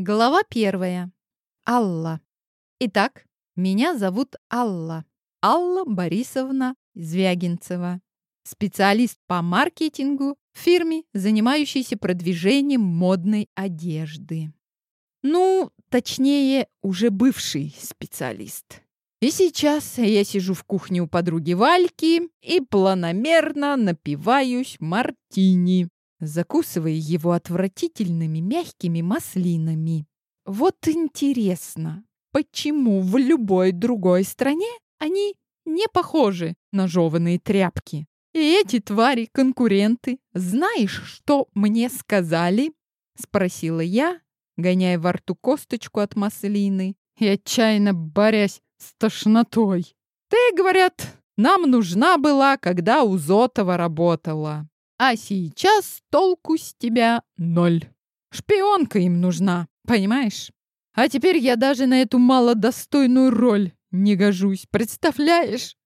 Глава первая. Алла. Итак, меня зовут Алла. Алла Борисовна Звягинцева. Специалист по маркетингу в фирме, занимающейся продвижением модной одежды. Ну, точнее, уже бывший специалист. И сейчас я сижу в кухне у подруги Вальки и планомерно напиваюсь мартини закусывая его отвратительными мягкими маслинами. Вот интересно, почему в любой другой стране они не похожи на жеванные тряпки? И эти твари конкуренты. Знаешь, что мне сказали? Спросила я, гоняя во рту косточку от маслины и отчаянно борясь с тошнотой. Ты, говорят, нам нужна была, когда у Зотова работала. А сейчас толку с тебя ноль. Шпионка им нужна, понимаешь? А теперь я даже на эту малодостойную роль не гожусь, представляешь?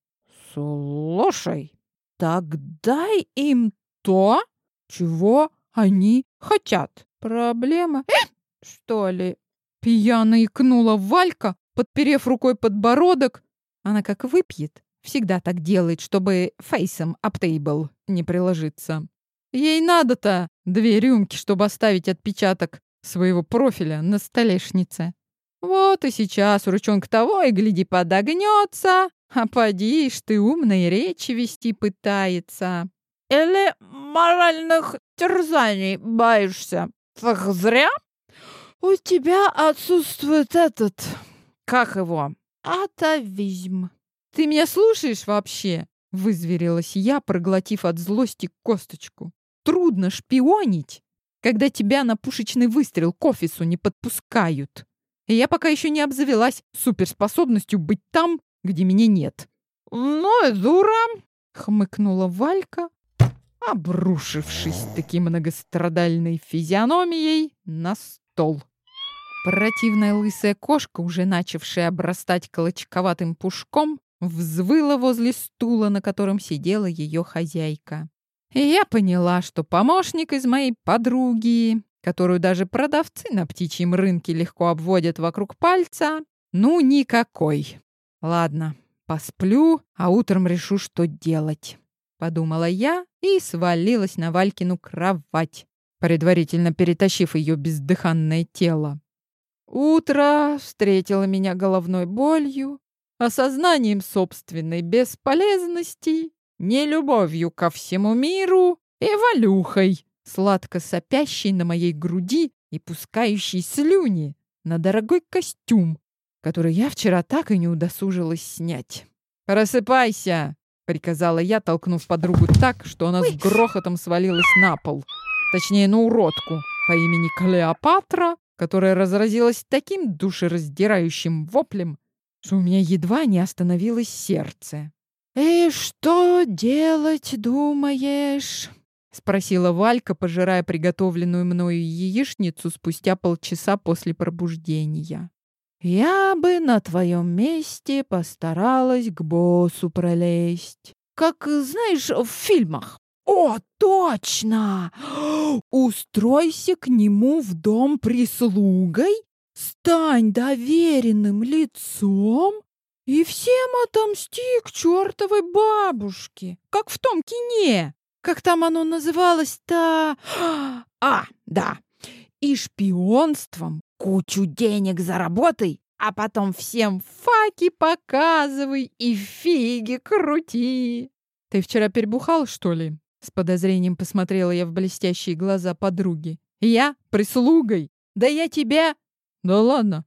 Слушай, так дай им то, чего они хотят. Проблема, э, что ли? Пьяно икнула Валька, подперев рукой подбородок. Она как выпьет, Всегда так делает, чтобы фейсом об тейбл не приложиться. Ей надо-то две рюмки, чтобы оставить отпечаток своего профиля на столешнице. Вот и сейчас ручонка того и гляди подогнется, а поди ж ты умной речи вести пытается. Или моральных терзаний боишься? Так зря? У тебя отсутствует этот... Как его? Атовизм. «Ты меня слушаешь вообще?» — вызверилась я, проглотив от злости косточку. «Трудно шпионить, когда тебя на пушечный выстрел к офису не подпускают. И я пока еще не обзавелась суперспособностью быть там, где меня нет». «Ну и дура!» — хмыкнула Валька, обрушившись таким многострадальной физиономией на стол. Противная лысая кошка, уже начавшая обрастать колочковатым пушком, взвыла возле стула, на котором сидела ее хозяйка. И я поняла, что помощник из моей подруги, которую даже продавцы на птичьем рынке легко обводят вокруг пальца, ну никакой. Ладно, посплю, а утром решу, что делать. Подумала я и свалилась на Валькину кровать, предварительно перетащив ее бездыханное тело. Утро встретило меня головной болью, осознанием собственной бесполезности, нелюбовью ко всему миру и валюхой, сладко сопящей на моей груди и пускающей слюни на дорогой костюм, который я вчера так и не удосужилась снять. «Просыпайся!» — приказала я, толкнув подругу так, что она с грохотом свалилась на пол. Точнее, на уродку по имени Клеопатра, которая разразилась таким душераздирающим воплем, что у меня едва не остановилось сердце. «И что делать, думаешь?» — спросила Валька, пожирая приготовленную мною яичницу спустя полчаса после пробуждения. «Я бы на твоем месте постаралась к боссу пролезть. Как, знаешь, в фильмах. О, точно! Устройся к нему в дом прислугой Стань доверенным лицом и всем отомсти к чертовой бабушке, как в том кине. Как там оно называлось-то? А, да. И шпионством кучу денег заработай, а потом всем факи показывай и фиги крути. Ты вчера перебухал, что ли? С подозрением посмотрела я в блестящие глаза подруги. Я прислугой? Да я тебя «Да ладно,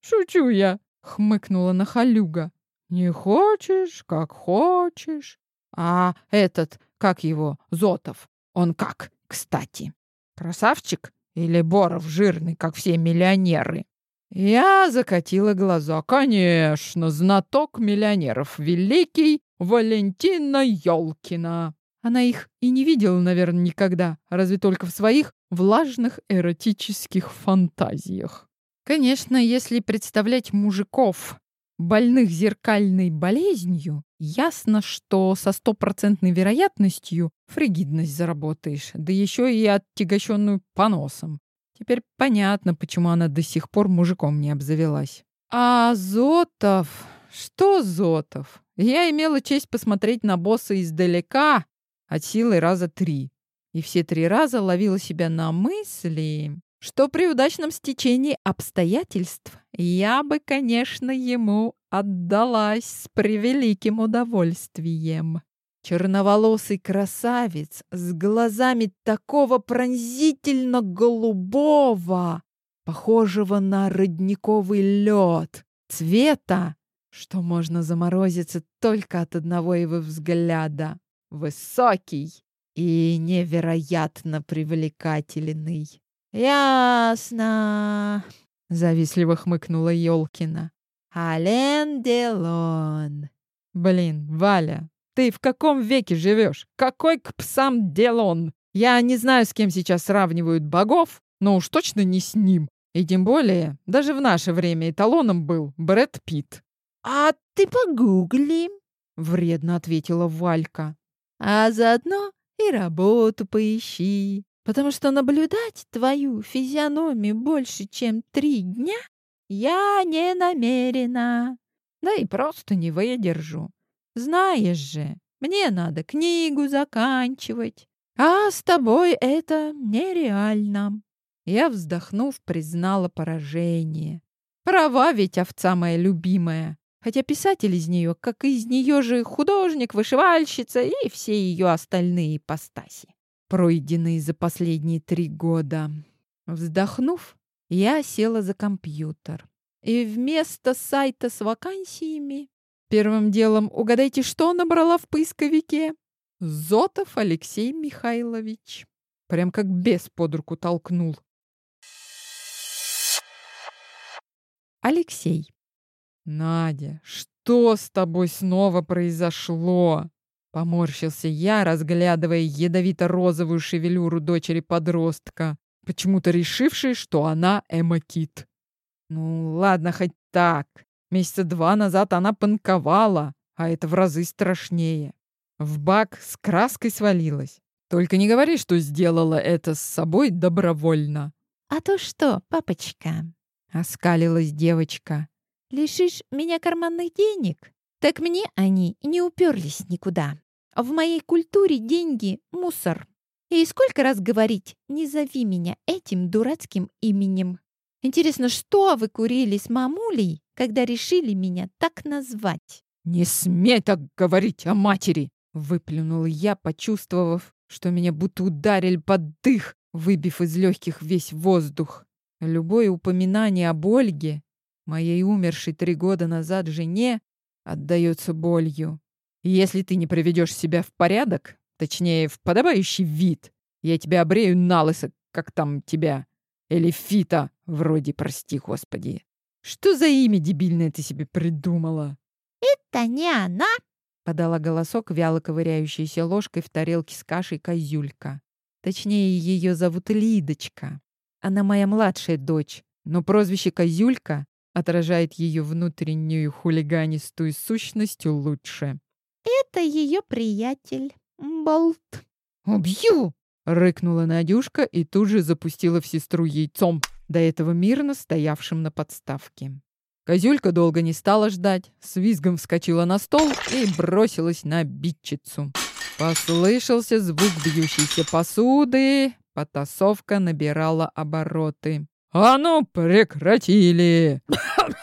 шучу я», — хмыкнула Нахалюга. «Не хочешь, как хочешь. А этот, как его, Зотов, он как, кстати? Красавчик или Боров жирный, как все миллионеры?» Я закатила глаза. «Конечно, знаток миллионеров, великий Валентина Ёлкина». Она их и не видела, наверное, никогда, разве только в своих влажных эротических фантазиях. Конечно, если представлять мужиков, больных зеркальной болезнью, ясно, что со стопроцентной вероятностью фригидность заработаешь, да еще и отягощенную поносом. Теперь понятно, почему она до сих пор мужиком не обзавелась. А Зотов... Что Зотов? Я имела честь посмотреть на босса издалека, от силы раза три. И все три раза ловила себя на мысли, что при удачном стечении обстоятельств я бы, конечно, ему отдалась с превеликим удовольствием. Черноволосый красавец с глазами такого пронзительно голубого, похожего на родниковый лед, цвета, что можно заморозиться только от одного его взгляда. Высокий и невероятно привлекательный. «Ясно», — завистливо хмыкнула Ёлкина. «Ален Делон». «Блин, Валя, ты в каком веке живешь? Какой к псам Делон? Я не знаю, с кем сейчас сравнивают богов, но уж точно не с ним. И тем более, даже в наше время эталоном был Брэд Питт». «А ты погугли», — вредно ответила Валька. «А заодно и работу поищи потому что наблюдать твою физиономию больше, чем три дня, я не намерена. Да и просто не выдержу. Знаешь же, мне надо книгу заканчивать, а с тобой это нереально. Я, вздохнув, признала поражение. Права ведь овца моя любимая. Хотя писатель из нее, как из нее же художник, вышивальщица и все ее остальные ипостаси пройденные за последние три года. Вздохнув, я села за компьютер. И вместо сайта с вакансиями первым делом угадайте, что набрала в поисковике? Зотов Алексей Михайлович. Прям как бес под руку толкнул. Алексей. Надя, что с тобой снова произошло? Поморщился я, разглядывая ядовито-розовую шевелюру дочери-подростка, почему-то решившей, что она Эмма Кит. Ну, ладно, хоть так. Месяца два назад она панковала, а это в разы страшнее. В бак с краской свалилась. Только не говори, что сделала это с собой добровольно. «А то что, папочка?» — оскалилась девочка. «Лишишь меня карманных денег? Так мне они не уперлись никуда. В моей культуре деньги — мусор. И сколько раз говорить, не зови меня этим дурацким именем. Интересно, что вы курили с мамулей, когда решили меня так назвать? «Не смей так говорить о матери!» — выплюнул я, почувствовав, что меня будто ударили под дых, выбив из легких весь воздух. Любое упоминание об Ольге, моей умершей три года назад жене, отдается болью. Если ты не приведешь себя в порядок, точнее, в подобающий вид, я тебя обрею на лысо, как там тебя. Или Фита, вроде, прости господи. Что за имя дебильное ты себе придумала? Это не она, подала голосок вяло ковыряющейся ложкой в тарелке с кашей козюлька. Точнее, ее зовут Лидочка. Она моя младшая дочь, но прозвище Козюлька отражает ее внутреннюю хулиганистую сущность лучше. Это ее приятель, Болт. «Убью!» — рыкнула Надюшка и тут же запустила в сестру яйцом, до этого мирно стоявшим на подставке. Козюлька долго не стала ждать, с визгом вскочила на стол и бросилась на обидчицу. Послышался звук бьющейся посуды, потасовка набирала обороты. «А ну, прекратили!»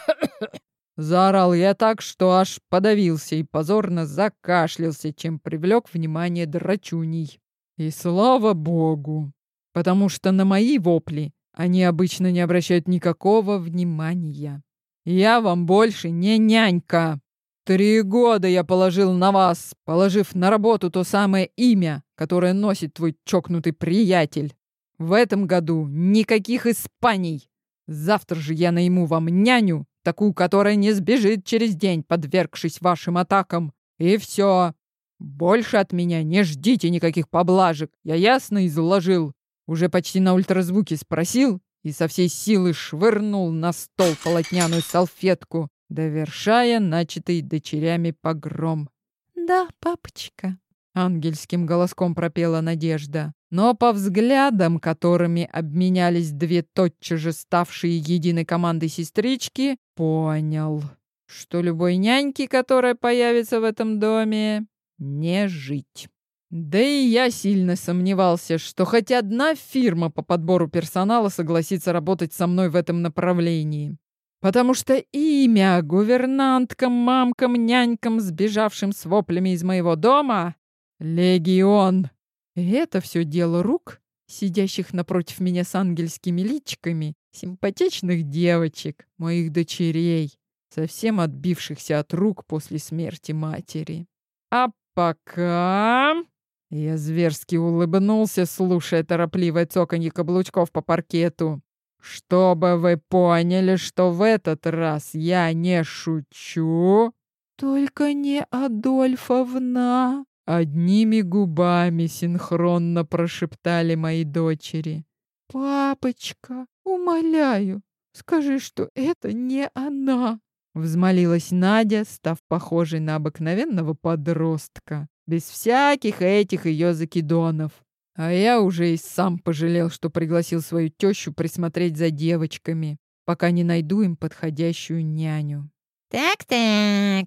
Заорал я так, что аж подавился и позорно закашлялся, чем привлек внимание драчуней. И слава богу, потому что на мои вопли они обычно не обращают никакого внимания. Я вам больше не нянька. Три года я положил на вас, положив на работу то самое имя, которое носит твой чокнутый приятель. В этом году никаких испаний. Завтра же я найму вам няню такую, которая не сбежит через день, подвергшись вашим атакам. И все. Больше от меня не ждите никаких поблажек. Я ясно изложил. Уже почти на ультразвуке спросил и со всей силы швырнул на стол полотняную салфетку, довершая начатый дочерями погром. «Да, папочка», — ангельским голоском пропела Надежда. Но по взглядам, которыми обменялись две тотчас же ставшие единой командой сестрички, понял, что любой няньке, которая появится в этом доме, не жить. Да и я сильно сомневался, что хоть одна фирма по подбору персонала согласится работать со мной в этом направлении. Потому что имя гувернанткам, мамкам, нянькам, сбежавшим с воплями из моего дома — Легион. Это все дело рук, сидящих напротив меня с ангельскими личиками, симпатичных девочек, моих дочерей, совсем отбившихся от рук после смерти матери. А пока... Я зверски улыбнулся, слушая торопливое цоканье каблучков по паркету. «Чтобы вы поняли, что в этот раз я не шучу...» «Только не Адольфовна!» Одними губами синхронно прошептали мои дочери. «Папочка, умоляю, скажи, что это не она!» Взмолилась Надя, став похожей на обыкновенного подростка, без всяких этих ее закидонов. А я уже и сам пожалел, что пригласил свою тещу присмотреть за девочками, пока не найду им подходящую няню. «Так-так»,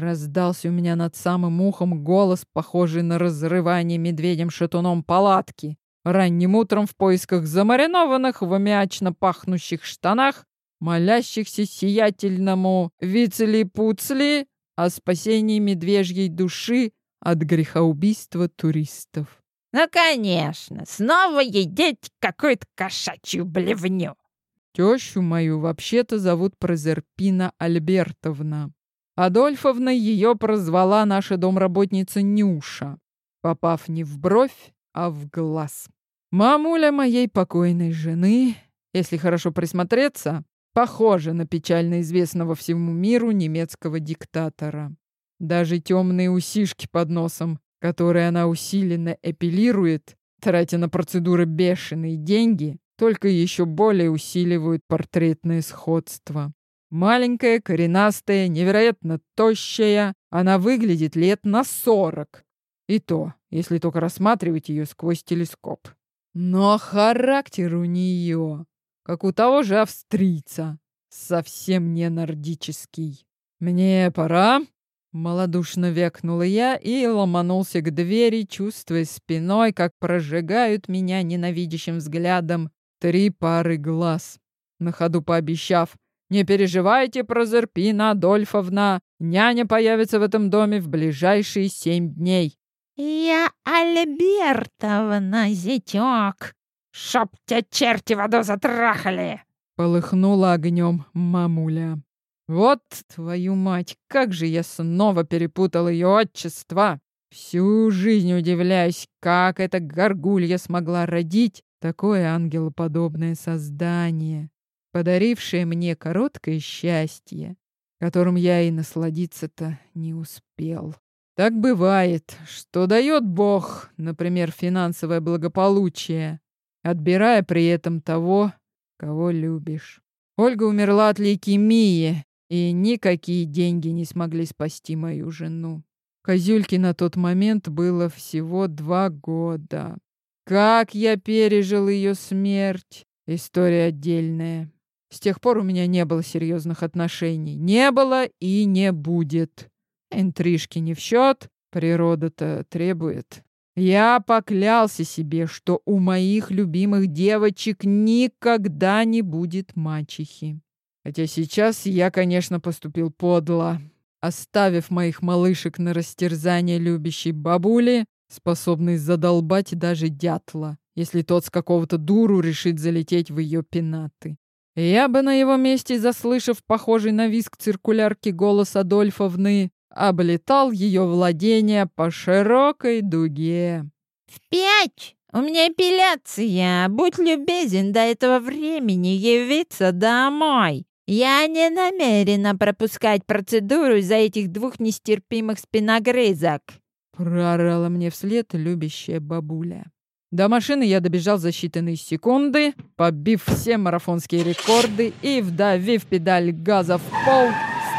Раздался у меня над самым ухом голос, похожий на разрывание медведем-шатуном палатки. Ранним утром в поисках замаринованных в аммиачно пахнущих штанах, молящихся сиятельному Вицели-Пуцли о спасении медвежьей души от грехоубийства туристов. «Ну, конечно, снова едеть какую-то кошачью блевню!» Тещу мою вообще-то зовут Прозерпина Альбертовна. Адольфовна ее прозвала наша домработница Нюша, попав не в бровь, а в глаз. Мамуля моей покойной жены, если хорошо присмотреться, похожа на печально известного всему миру немецкого диктатора. Даже темные усишки под носом, которые она усиленно эпилирует, тратя на процедуры бешеные деньги, только еще более усиливают портретное сходство. Маленькая, коренастая, невероятно тощая, она выглядит лет на сорок. И то, если только рассматривать ее сквозь телескоп. Но характер у нее, как у того же австрийца, совсем не нордический. «Мне пора», — малодушно векнула я и ломанулся к двери, чувствуя спиной, как прожигают меня ненавидящим взглядом три пары глаз, на ходу пообещав, не переживайте, Прозерпина Адольфовна, няня появится в этом доме в ближайшие семь дней. «Я Альбертовна, зятёк! Чтоб тебя черти в аду затрахали!» Полыхнула огнем мамуля. Вот твою мать, как же я снова перепутал ее отчество! Всю жизнь удивляюсь, как эта горгулья смогла родить такое ангелоподобное создание подарившее мне короткое счастье, которым я и насладиться-то не успел. Так бывает, что дает Бог, например, финансовое благополучие, отбирая при этом того, кого любишь. Ольга умерла от лейкемии, и никакие деньги не смогли спасти мою жену. Козюльке на тот момент было всего два года. Как я пережил ее смерть, история отдельная. С тех пор у меня не было серьезных отношений. Не было и не будет. Интрижки не в счет, природа-то требует. Я поклялся себе, что у моих любимых девочек никогда не будет мачехи. Хотя сейчас я, конечно, поступил подло, оставив моих малышек на растерзание любящей бабули, способной задолбать даже дятла, если тот с какого-то дуру решит залететь в ее пенаты. Я бы на его месте, заслышав похожий на виск циркулярки голос Адольфовны, облетал ее владение по широкой дуге. «В пять! У меня эпиляция! Будь любезен до этого времени явиться домой! Я не намерена пропускать процедуру из-за этих двух нестерпимых спиногрызок!» Прорала мне вслед любящая бабуля. До машины я добежал за считанные секунды, побив все марафонские рекорды и, вдавив педаль газа в пол,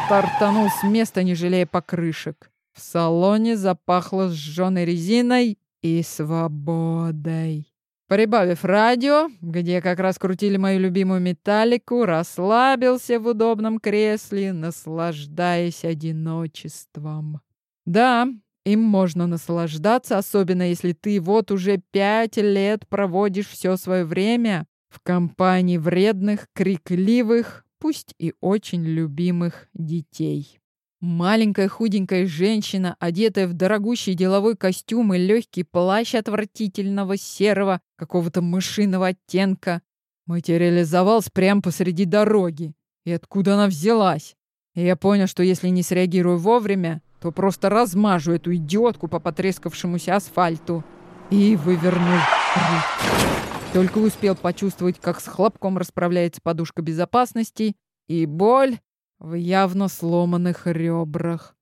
стартанул с места, не жалея покрышек. В салоне запахло сжженной резиной и свободой. Прибавив радио, где как раз крутили мою любимую металлику, расслабился в удобном кресле, наслаждаясь одиночеством. Да, им можно наслаждаться, особенно если ты вот уже пять лет проводишь все свое время в компании вредных, крикливых, пусть и очень любимых детей. Маленькая худенькая женщина, одетая в дорогущий деловой костюм и легкий плащ отвратительного серого, какого-то мышиного оттенка, материализовалась прямо посреди дороги. И откуда она взялась? И я понял, что если не среагирую вовремя, то просто размажу эту идиотку по потрескавшемуся асфальту. И вывернул руку. Только успел почувствовать, как с хлопком расправляется подушка безопасности, и боль в явно сломанных ребрах.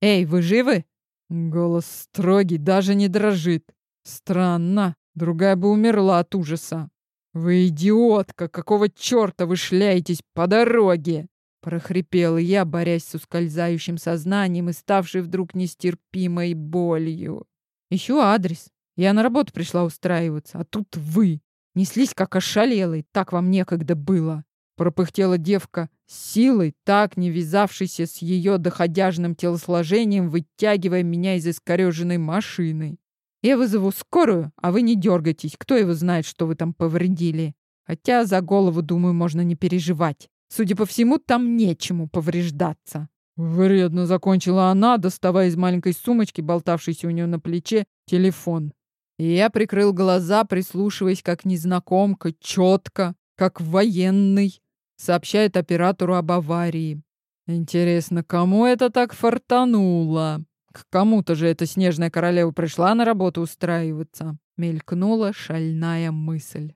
«Эй, вы живы?» Голос строгий, даже не дрожит. Странно, другая бы умерла от ужаса. «Вы идиотка! Какого черта вы шляетесь по дороге?» Прохрипел я, борясь с ускользающим сознанием и ставшей вдруг нестерпимой болью. «Ищу адрес. Я на работу пришла устраиваться, а тут вы. Неслись, как ошалелый, так вам некогда было пропыхтела девка, силой, так не вязавшейся с ее доходяжным телосложением, вытягивая меня из искореженной машины. Я вызову скорую, а вы не дергайтесь, кто его знает, что вы там повредили. Хотя за голову, думаю, можно не переживать. Судя по всему, там нечему повреждаться. Вредно закончила она, доставая из маленькой сумочки, болтавшейся у нее на плече, телефон. И я прикрыл глаза, прислушиваясь, как незнакомка, четко, как военный, сообщает оператору об аварии. Интересно, кому это так фартануло? К кому-то же эта снежная королева пришла на работу устраиваться. Мелькнула шальная мысль.